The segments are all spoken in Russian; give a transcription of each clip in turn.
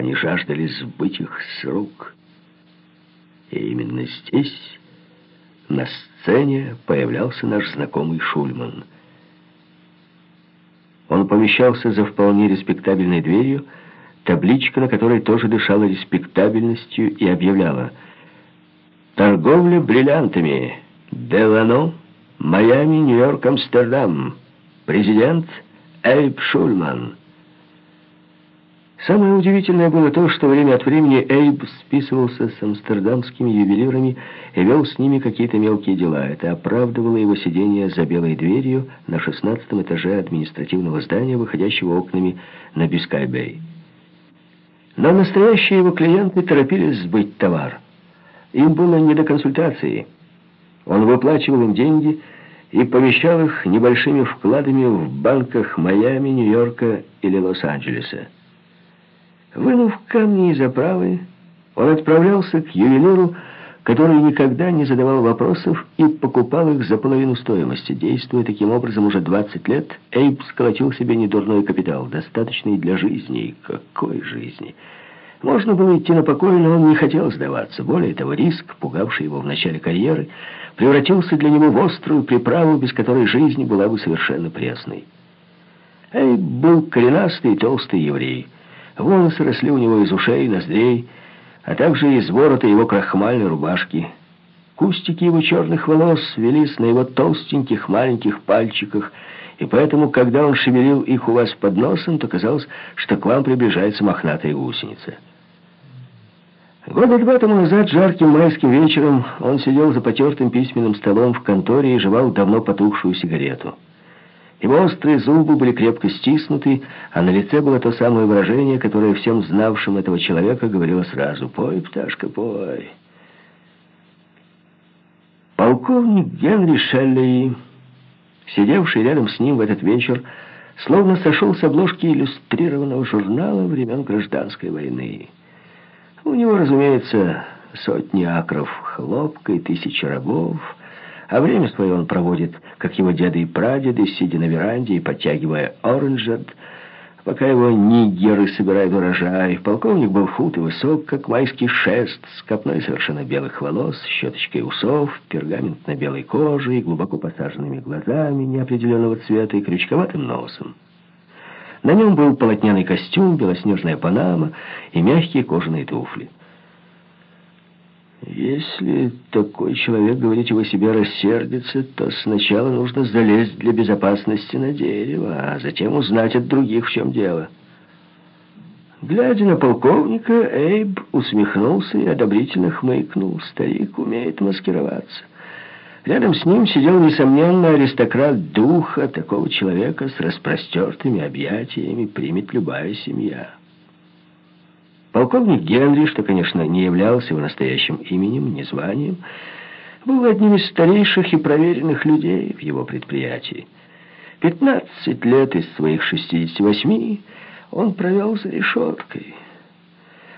Они жаждали сбыть их с рук. И именно здесь, на сцене, появлялся наш знакомый Шульман. Он помещался за вполне респектабельной дверью, табличка на которой тоже дышала респектабельностью и объявляла «Торговля бриллиантами. Делано, Майами, Нью-Йорк, Амстердам. Президент Эйб Шульман». Самое удивительное было то, что время от времени Эйб списывался с амстердамскими ювелирами и вел с ними какие-то мелкие дела. Это оправдывало его сидение за белой дверью на шестнадцатом этаже административного здания, выходящего окнами на Бискай-Бэй. Но настоящие его клиенты торопились сбыть товар. Им было не до консультации. Он выплачивал им деньги и помещал их небольшими вкладами в банках Майами, Нью-Йорка или Лос-Анджелеса. Вынув камни из оправы, он отправлялся к ювелиру, который никогда не задавал вопросов и покупал их за половину стоимости. Действуя таким образом уже 20 лет, Эйб сколотил себе недурной капитал, достаточный для жизни. Какой жизни! Можно было идти на покой, но он не хотел сдаваться. Более того, риск, пугавший его в начале карьеры, превратился для него в острую приправу, без которой жизнь была бы совершенно пресной. Эйб был коренастый и толстый еврей. Волосы росли у него из ушей, ноздрей, а также из ворота его крахмальной рубашки. Кустики его черных волос велись на его толстеньких маленьких пальчиках, и поэтому, когда он шевелил их у вас под носом, то казалось, что к вам приближается мохнатая гусеница. Года два тому назад, жарким майским вечером, он сидел за потертым письменным столом в конторе и жевал давно потухшую сигарету. Его острые зубы были крепко стиснуты, а на лице было то самое выражение, которое всем знавшим этого человека говорило сразу «Пой, пташка, пой». Полковник Генри Шелли, сидевший рядом с ним в этот вечер, словно сошел с обложки иллюстрированного журнала времен гражданской войны. У него, разумеется, сотни акров хлопка и тысячи рабов — а время свое он проводит, как его деды и прадеды, сидя на веранде и подтягивая оранжат, пока его нигеры собирают урожай. Полковник был фут и высок, как майский шест, с копной совершенно белых волос, щеточкой усов, пергаментно-белой кожей и глубоко посаженными глазами неопределенного цвета и крючковатым носом. На нем был полотняный костюм, белоснежная панама и мягкие кожаные туфли. Если такой человек, говорите вы себе, рассердится, то сначала нужно залезть для безопасности на дерево, а затем узнать от других, в чем дело. Глядя на полковника, Эйб усмехнулся и одобрительно хмыкнул. Старик умеет маскироваться. Рядом с ним сидел, несомненно, аристократ духа. Такого человека с распростертыми объятиями примет любая семья. Полковник Генри, что, конечно, не являлся его настоящим именем, ни званием, был одним из старейших и проверенных людей в его предприятии. Пятнадцать лет из своих шестидесяти восьми он провел за решеткой.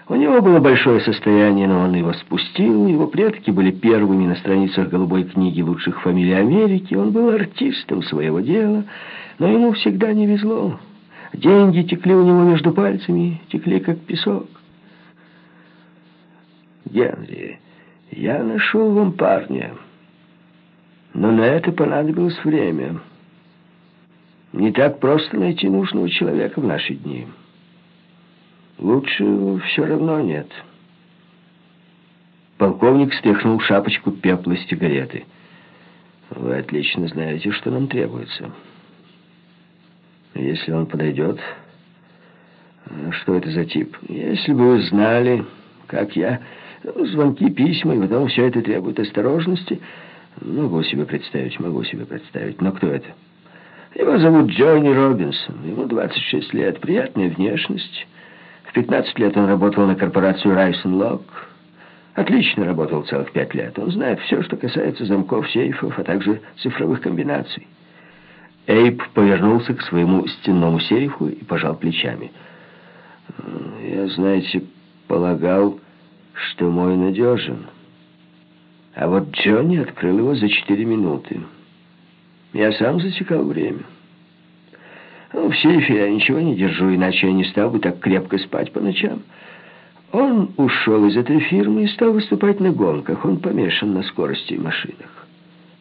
У него было большое состояние, но он его спустил. Его предки были первыми на страницах голубой книги лучших фамилий Америки. Он был артистом своего дела, но ему всегда не везло. Деньги текли у него между пальцами, текли как песок. Генри, я нашел вам парня. Но на это понадобилось время. Не так просто найти нужного человека в наши дни. Лучше все равно нет. Полковник стряхнул шапочку пепла с сигареты. Вы отлично знаете, что нам требуется. Если он подойдет... Что это за тип? Если бы вы знали, как я... Звонки, письма, и потом все это требует осторожности. Могу себе представить, могу себе представить. Но кто это? Его зовут Джонни Робинсон. Ему 26 лет. Приятная внешность. В 15 лет он работал на корпорацию Райсон Лок. Отлично работал целых пять лет. Он знает все, что касается замков, сейфов, а также цифровых комбинаций. Эйп повернулся к своему стенному сейфу и пожал плечами. «Я, знаете, полагал...» что мой надежен. А вот Джонни открыл его за четыре минуты. Я сам засекал время. Ну, в сейфе я ничего не держу, иначе я не стал бы так крепко спать по ночам. Он ушел из этой фирмы и стал выступать на гонках. Он помешан на скорости в машинах.